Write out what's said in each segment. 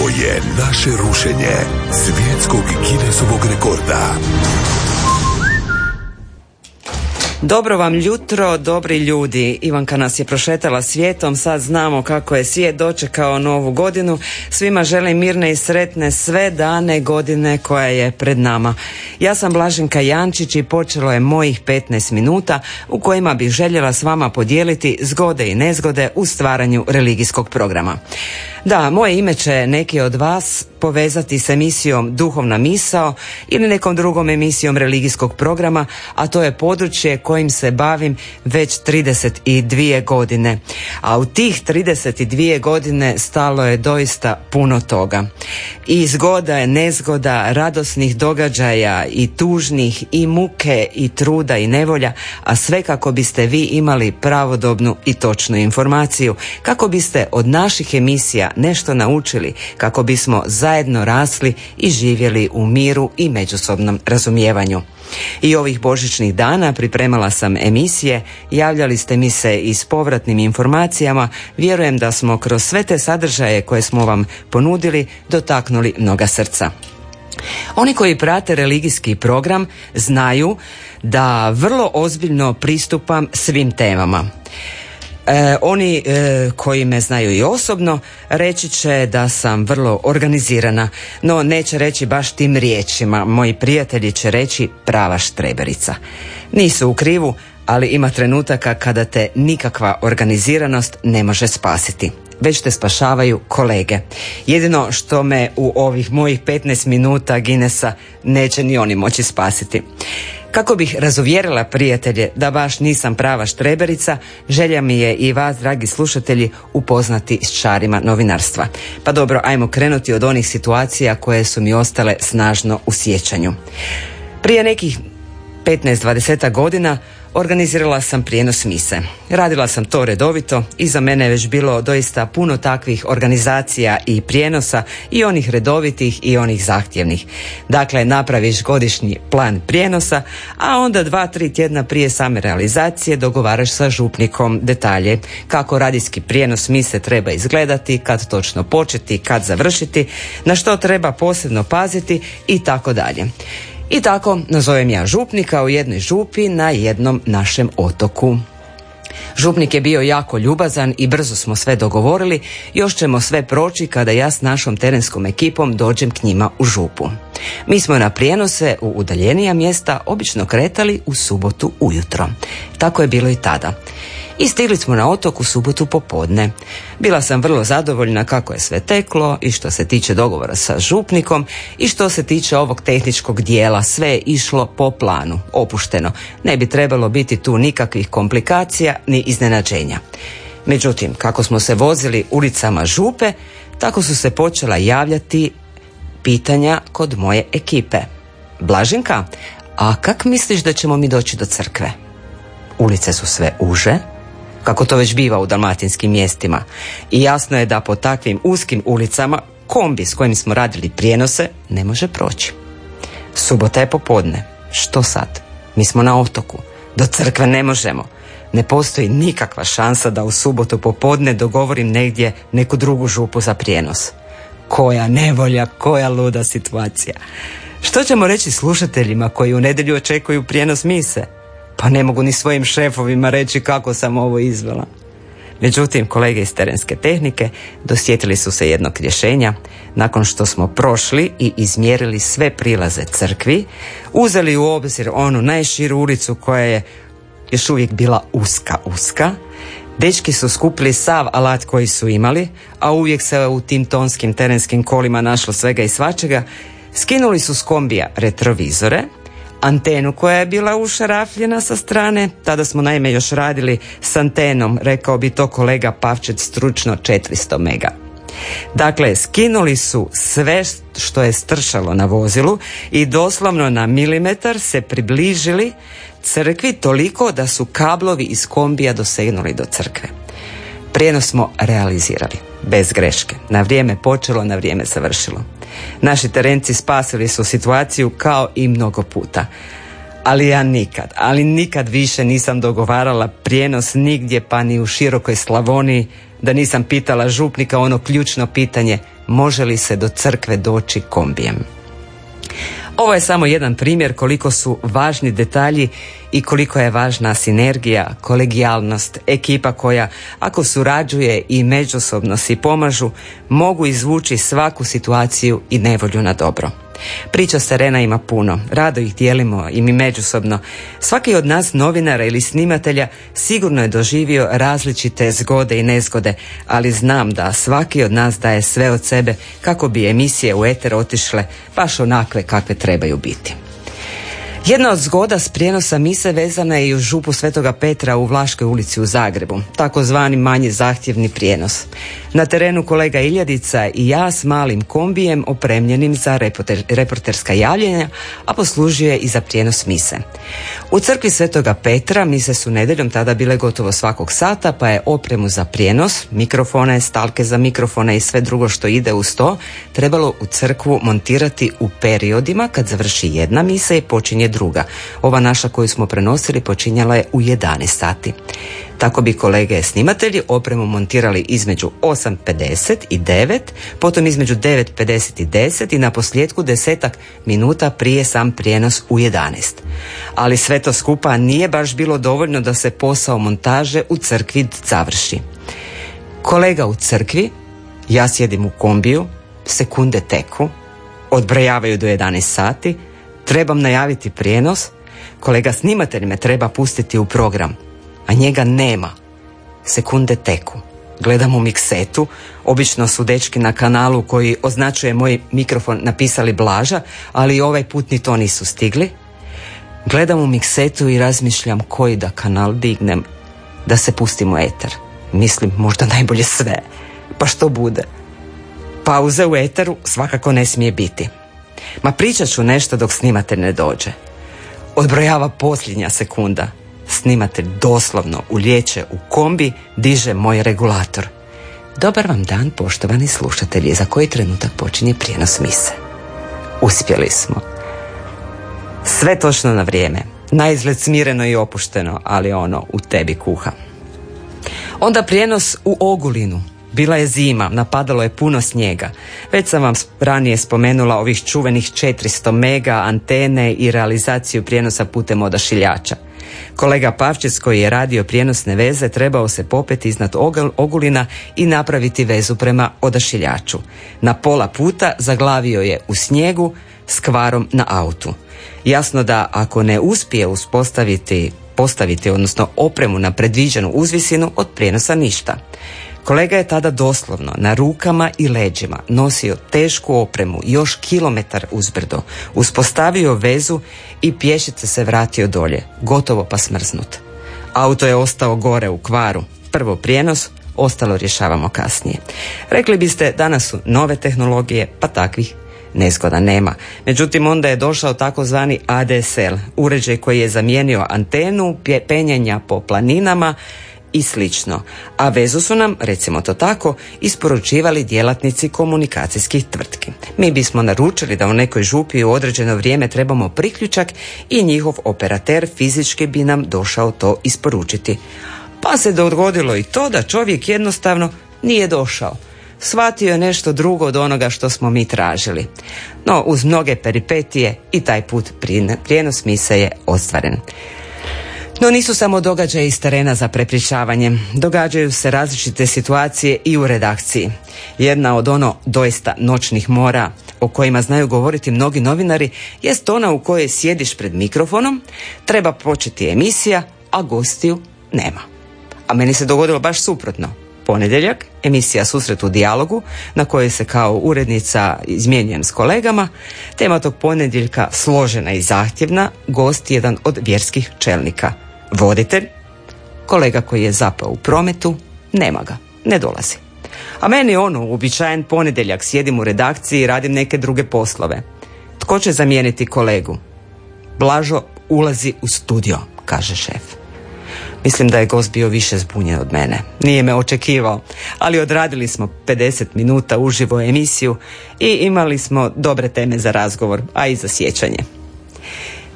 Ovo je naše rušenje svjetskog Guinnessovog rekorda. Dobro vam jutro, dobri ljudi. Ivanka nas je prošetala svijetom, sad znamo kako je svijet dočekao novu godinu. Svima želim mirne i sretne sve dane godine koja je pred nama. Ja sam Blaženka Jančić i počelo je mojih 15 minuta u kojima bih željela s vama podijeliti zgode i nezgode u stvaranju religijskog programa. Da, moje ime će neki od vas povezati s emisijom Duhovna misao ili nekom drugom emisijom religijskog programa, a to je područje kojim se bavim već 32 godine. A u tih 32 godine stalo je doista puno toga. I zgoda je nezgoda, radosnih događaja i tužnih i muke i truda i nevolja, a sve kako biste vi imali pravodobnu i točnu informaciju, kako biste od naših emisija nešto naučili, kako bismo zajedno rasli i živjeli u miru i međusobnom razumijevanju. I ovih božićnih dana pripremala sam emisije, javljali ste mi se i s povratnim informacijama, vjerujem da smo kroz sve te sadržaje koje smo vam ponudili dotaknuli mnoga srca. Oni koji prate religijski program znaju da vrlo ozbiljno pristupam svim temama. E, oni e, koji me znaju i osobno reći će da sam vrlo organizirana, no neće reći baš tim riječima. Moji prijatelji će reći prava štreberica. Nisu u krivu, ali ima trenutaka kada te nikakva organiziranost ne može spasiti već te spašavaju kolege. Jedino što me u ovih mojih 15 minuta Ginesa neće ni oni moći spasiti. Kako bih razuvjerila prijatelje da baš nisam prava štreberica, želja mi je i vas, dragi slušatelji, upoznati s čarima novinarstva. Pa dobro, ajmo krenuti od onih situacija koje su mi ostale snažno u sjećanju. Prije nekih 15-20 godina organizirala sam prijenos mise. Radila sam to redovito i za mene je već bilo doista puno takvih organizacija i prijenosa i onih redovitih i onih zahtjevnih. Dakle, napraviš godišnji plan prijenosa, a onda dva, tri tjedna prije same realizacije dogovaraš sa župnikom detalje kako radijski prijenos mise treba izgledati, kad točno početi, kad završiti, na što treba posebno paziti i tako dalje. I tako nazovem ja župnika u jednoj župi na jednom našem otoku. Župnik je bio jako ljubazan i brzo smo sve dogovorili, još ćemo sve proći kada ja s našom terenskom ekipom dođem k njima u župu. Mi smo na prijenose u udaljenija mjesta obično kretali u subotu ujutro. Tako je bilo i tada i stigli smo na otok u subotu popodne. Bila sam vrlo zadovoljna kako je sve teklo i što se tiče dogovora sa župnikom i što se tiče ovog tehničkog dijela sve je išlo po planu, opušteno. Ne bi trebalo biti tu nikakvih komplikacija ni iznenađenja. Međutim, kako smo se vozili ulicama župe, tako su se počela javljati pitanja kod moje ekipe. Blaženka, a kak misliš da ćemo mi doći do crkve? Ulice su sve uže, kako to već biva u dalmatinskim mjestima. I jasno je da po takvim uskim ulicama kombi s kojim smo radili prijenose ne može proći. Subota je popodne. Što sad? Mi smo na otoku. Do crkve ne možemo. Ne postoji nikakva šansa da u subotu popodne dogovorim negdje neku drugu župu za prijenos. Koja nevolja, koja luda situacija. Što ćemo reći slušateljima koji u nedjelju očekuju prijenos mise? Pa ne mogu ni svojim šefovima reći kako sam ovo izvela. Međutim, kolege iz terenske tehnike dosjetili su se jednog rješenja nakon što smo prošli i izmjerili sve prilaze crkvi, uzeli u obzir onu najširu ulicu koja je još uvijek bila uska uska, Dečki su skupili sav alat koji su imali, a uvijek se u tim tonskim terenskim kolima našlo svega i svačega, skinuli su s kombija retrovizore, antenu koja je bila ušarafljena sa strane. Tada smo naime još radili s antenom, rekao bi to kolega Pavčet stručno 400 mega. Dakle, skinuli su sve što je stršalo na vozilu i doslovno na milimetar se približili crkvi toliko da su kablovi iz kombija dosegnuli do crkve. Prijenos smo realizirali, bez greške. Na vrijeme počelo, na vrijeme završilo. Naši terenci spasili su situaciju kao i mnogo puta. Ali ja nikad, ali nikad više nisam dogovarala prijenos nigdje pa ni u širokoj Slavoniji da nisam pitala župnika ono ključno pitanje može li se do crkve doći kombijem. Ovo je samo jedan primjer koliko su važni detalji i koliko je važna sinergija, kolegijalnost, ekipa koja ako surađuje i međusobno si pomažu, mogu izvući svaku situaciju i nevolju na dobro. Priča Serena ima puno, rado ih dijelimo i mi međusobno. Svaki od nas novinara ili snimatelja sigurno je doživio različite zgode i nezgode, ali znam da svaki od nas daje sve od sebe kako bi emisije u eter otišle baš onakve kakve trebaju biti. Jedna od zgoda s prijenosa mise vezana je i u župu Svetoga Petra u Vlaškoj ulici u Zagrebu, takozvani manji zahtjevni prijenos. Na terenu kolega Iljadica i ja s malim kombijem opremljenim za reporterska javljenja, a poslužio je i za prijenos mise. U crkvi Svetoga Petra mise su nedeljom tada bile gotovo svakog sata, pa je opremu za prijenos, mikrofone, stalke za mikrofone i sve drugo što ide uz to, trebalo u crkvu montirati u periodima kad završi jedna misa i počinje druga. Ova naša koju smo prenosili počinjala je u 11 sati. Tako bi kolege snimatelji opremu montirali između 8.50 i 9, potom između 9.50 i 10 i na posljedku desetak minuta prije sam prijenos u 11. Ali sve to skupa nije baš bilo dovoljno da se posao montaže u crkvi završi. Kolega u crkvi, ja sjedim u kombiju, sekunde teku, odbrojavaju do 11 sati, trebam najaviti prijenos, kolega snimatelj me treba pustiti u program, a njega nema. Sekunde teku. Gledam u miksetu, obično su dečki na kanalu koji označuje moj mikrofon napisali Blaža, ali ovaj put ni to nisu stigli. Gledam u miksetu i razmišljam koji da kanal dignem da se pustim u eter. Mislim, možda najbolje sve. Pa što bude? Pauze u eteru svakako ne smije biti. Ma pričat ću nešto dok snimatelj ne dođe. Odbrojava posljednja sekunda. Snimatelj doslovno ulječe u kombi, diže moj regulator. Dobar vam dan, poštovani slušatelji, za koji trenutak počinje prijenos mise. Uspjeli smo. Sve točno na vrijeme. Na izgled smireno i opušteno, ali ono u tebi kuha. Onda prijenos u Ogulinu, bila je zima, napadalo je puno snijega. Već sam vam ranije spomenula ovih čuvenih 400 mega antene i realizaciju prijenosa putem odašiljača. Kolega Pavčić koji je radio prijenosne veze trebao se popeti iznad Ogulina i napraviti vezu prema odašiljaču. Na pola puta zaglavio je u snijegu s kvarom na autu. Jasno da ako ne uspije uspostaviti postaviti, odnosno opremu na predviđenu uzvisinu, od prijenosa ništa. Kolega je tada doslovno na rukama i leđima nosio tešku opremu još kilometar uzbrdo, uspostavio vezu i pješice se vratio dolje, gotovo pa smrznut. Auto je ostao gore u kvaru. Prvo prijenos, ostalo rješavamo kasnije. Rekli biste, danas su nove tehnologije, pa takvih nezgoda nema. Međutim, onda je došao takozvani ADSL, uređaj koji je zamijenio antenu, penjenja po planinama, i slično, a vezu su nam, recimo to tako, isporučivali djelatnici komunikacijskih tvrtki. Mi bismo naručili da u nekoj župi u određeno vrijeme trebamo priključak i njihov operater fizički bi nam došao to isporučiti. Pa se dogodilo i to da čovjek jednostavno nije došao. Shvatio je nešto drugo od onoga što smo mi tražili. No, uz mnoge peripetije i taj put prijenos mise je ostvaren. No nisu samo događaje iz terena za prepričavanje. Događaju se različite situacije i u redakciji. Jedna od ono doista noćnih mora o kojima znaju govoriti mnogi novinari jest ona u kojoj sjediš pred mikrofonom, treba početi emisija, a gostiju nema. A meni se dogodilo baš suprotno. Ponedjeljak, emisija Susret u dijalogu, na kojoj se kao urednica izmjenjujem s kolegama. Tema tog ponedjeljka složena i zahtjevna, gost jedan od vjerskih čelnika – Voditelj, kolega koji je zapao u prometu, nema ga, ne dolazi. A meni ono, uobičajen ponedjeljak, sjedim u redakciji i radim neke druge poslove. Tko će zamijeniti kolegu? Blažo ulazi u studio, kaže šef. Mislim da je gost bio više zbunjen od mene. Nije me očekivao, ali odradili smo 50 minuta uživo emisiju i imali smo dobre teme za razgovor, a i za sjećanje.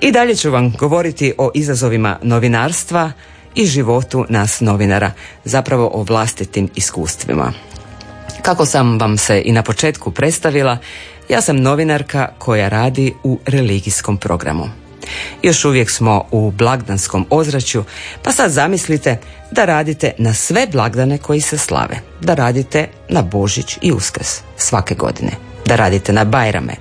I dalje ću vam govoriti o izazovima novinarstva i životu nas novinara, zapravo o vlastitim iskustvima. Kako sam vam se i na početku predstavila, ja sam novinarka koja radi u religijskom programu. Još uvijek smo u blagdanskom ozračju, pa sad zamislite da radite na sve blagdane koji se slave. Da radite na Božić i Uskrs svake godine. Da radite na Bajrame,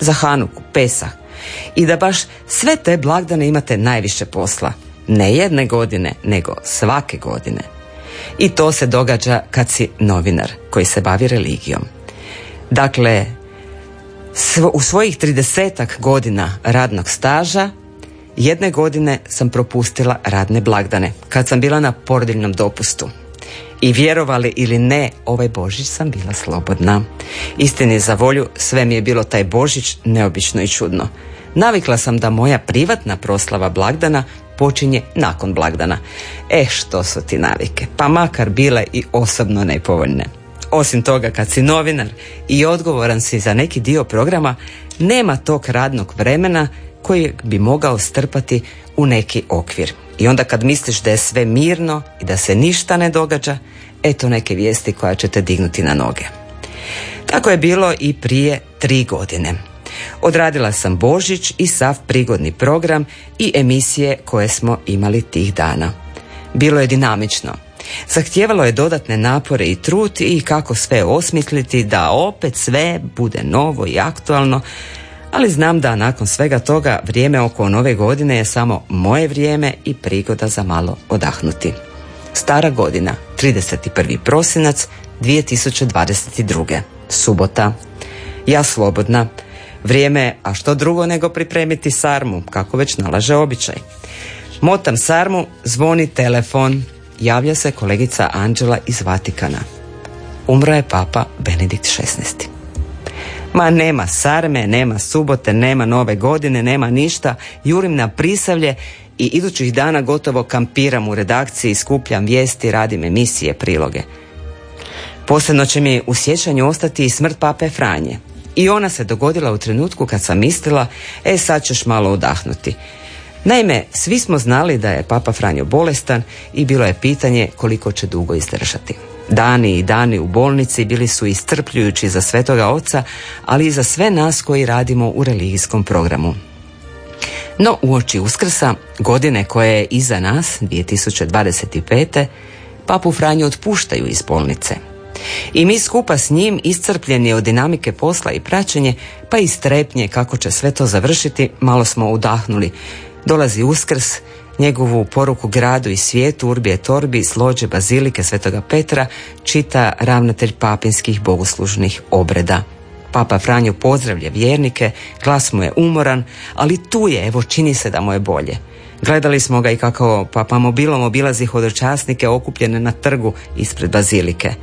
za Hanuku, Pesah. I da baš sve te blagdane imate najviše posla. Ne jedne godine, nego svake godine. I to se događa kad si novinar koji se bavi religijom. Dakle, u svojih tridesetak godina radnog staža jedne godine sam propustila radne blagdane kad sam bila na porodiljnom dopustu. I vjerovali ili ne, ovaj Božić sam bila slobodna. Istini za volju, sve mi je bilo taj Božić neobično i čudno. Navikla sam da moja privatna proslava blagdana počinje nakon blagdana. E, što su ti navike? Pa makar bile i osobno nepovoljne. Osim toga, kad si novinar i odgovoran si za neki dio programa, nema tog radnog vremena koji bi mogao strpati u neki okvir. I onda kad misliš da je sve mirno i da se ništa ne događa, eto neke vijesti koja će te dignuti na noge. Tako je bilo i prije tri godine. Odradila sam Božić i sav prigodni program i emisije koje smo imali tih dana. Bilo je dinamično. Zahtijevalo je dodatne napore i trud i kako sve osmisliti da opet sve bude novo i aktualno, ali znam da nakon svega toga vrijeme oko nove godine je samo moje vrijeme i prigoda za malo odahnuti. Stara godina, 31. prosinac 2022. Subota. Ja slobodna. Vrijeme, a što drugo nego pripremiti sarmu, kako već nalaže običaj. Motam sarmu, zvoni telefon, javlja se kolegica Anđela iz Vatikana. Umro je papa Benedikt XVI. Ma nema sarme, nema subote, nema nove godine, nema ništa. Jurim na prisavlje i idućih dana gotovo kampiram u redakciji, skupljam vijesti, radim emisije, priloge. Posebno će mi u sjećanju ostati i smrt pape Franje. I ona se dogodila u trenutku kad sam mislila, e sad ćeš malo udahnuti. Naime, svi smo znali da je Papa Franjo bolestan i bilo je pitanje koliko će dugo izdržati. Dani i dani u bolnici bili su istrpljujući za svetoga oca, ali i za sve nas koji radimo u religijskom programu. No, uoči Uskrsa, godine koje je iza nas, 2025. Papu Franju otpuštaju iz bolnice. I mi skupa s njim iscrpljeni od dinamike posla i praćenje, pa i strepnje kako će sve to završiti, malo smo udahnuli. Dolazi Uskrs, njegovu poruku gradu i svijetu Urbije Torbi slođe Bazilike Svetoga Petra čita ravnatelj papinskih bogoslužnih obreda. Papa Franjo pozdravlja vjernike, glas mu je umoran, ali tu je, evo čini se da mu je bolje. Gledali smo ga i kako papa mobilom obilazi hodočasnike okupljene na trgu ispred bazilike.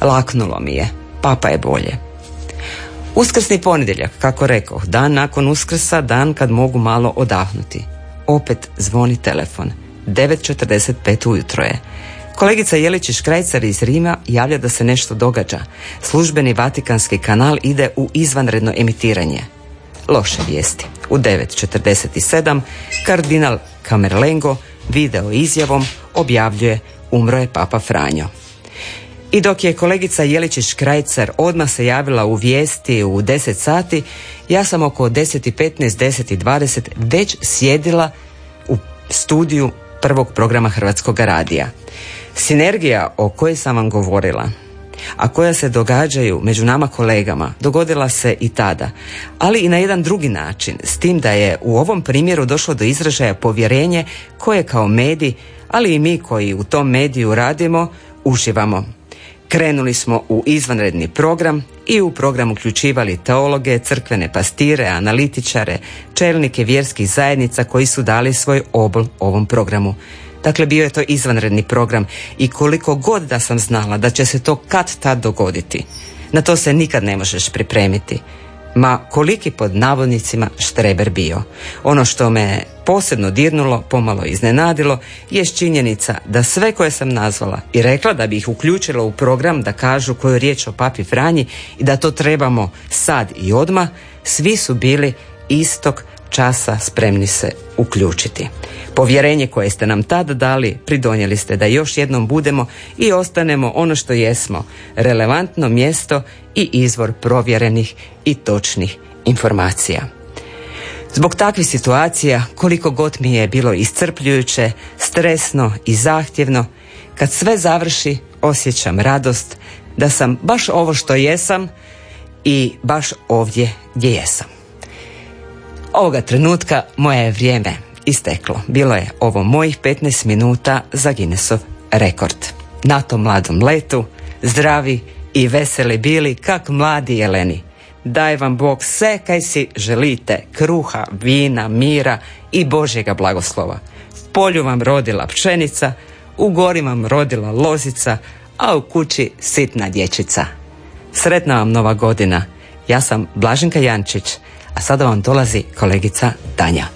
Laknulo mi je, papa je bolje. Uskrsni ponedjeljak, kako rekao, dan nakon uskrsa, dan kad mogu malo odahnuti opet zvoni telefon. 9.45 ujutro je. Kolegica Jeličić Krajcar iz Rima javlja da se nešto događa. Službeni Vatikanski kanal ide u izvanredno emitiranje. Loše vijesti. U 9.47 kardinal Kamerlengo video izjavom objavljuje umro je Papa Franjo. I dok je kolegica Jeličić Krajcar odmah se javila u vijesti u 10 sati, ja sam oko 10.15, 10.20 već sjedila u studiju prvog programa Hrvatskog radija. Sinergija o kojoj sam vam govorila, a koja se događaju među nama kolegama, dogodila se i tada, ali i na jedan drugi način, s tim da je u ovom primjeru došlo do izražaja povjerenje koje kao medij, ali i mi koji u tom mediju radimo, uživamo. Krenuli smo u izvanredni program i u program uključivali teologe, crkvene pastire, analitičare, čelnike vjerskih zajednica koji su dali svoj obol ovom programu. Dakle, bio je to izvanredni program i koliko god da sam znala da će se to kad tad dogoditi, na to se nikad ne možeš pripremiti. Ma koliki pod navodnicima štreber bio. Ono što me posebno dirnulo, pomalo iznenadilo, je činjenica da sve koje sam nazvala i rekla da bi ih uključila u program da kažu koju riječ o papi Franji i da to trebamo sad i odmah, svi su bili istog časa spremni se uključiti. Povjerenje koje ste nam tad dali pridonijeli ste da još jednom budemo i ostanemo ono što jesmo, relevantno mjesto i izvor provjerenih i točnih informacija. Zbog takvih situacija, koliko god mi je bilo iscrpljujuće, stresno i zahtjevno, kad sve završi, osjećam radost da sam baš ovo što jesam i baš ovdje gdje jesam. Ovoga trenutka moje je vrijeme isteklo. Bilo je ovo mojih 15 minuta za Guinnessov rekord. Na tom mladom letu, zdravi i veseli bili kak mladi jeleni. Daj vam Bog sve kaj si želite, kruha, vina, mira i Božjega blagoslova. V polju vam rodila pšenica, u gori vam rodila lozica, a u kući sitna dječica. Sretna vam nova godina. Ja sam Blaženka Jančić, a sada vam dolazi kolegica Tanja.